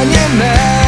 monument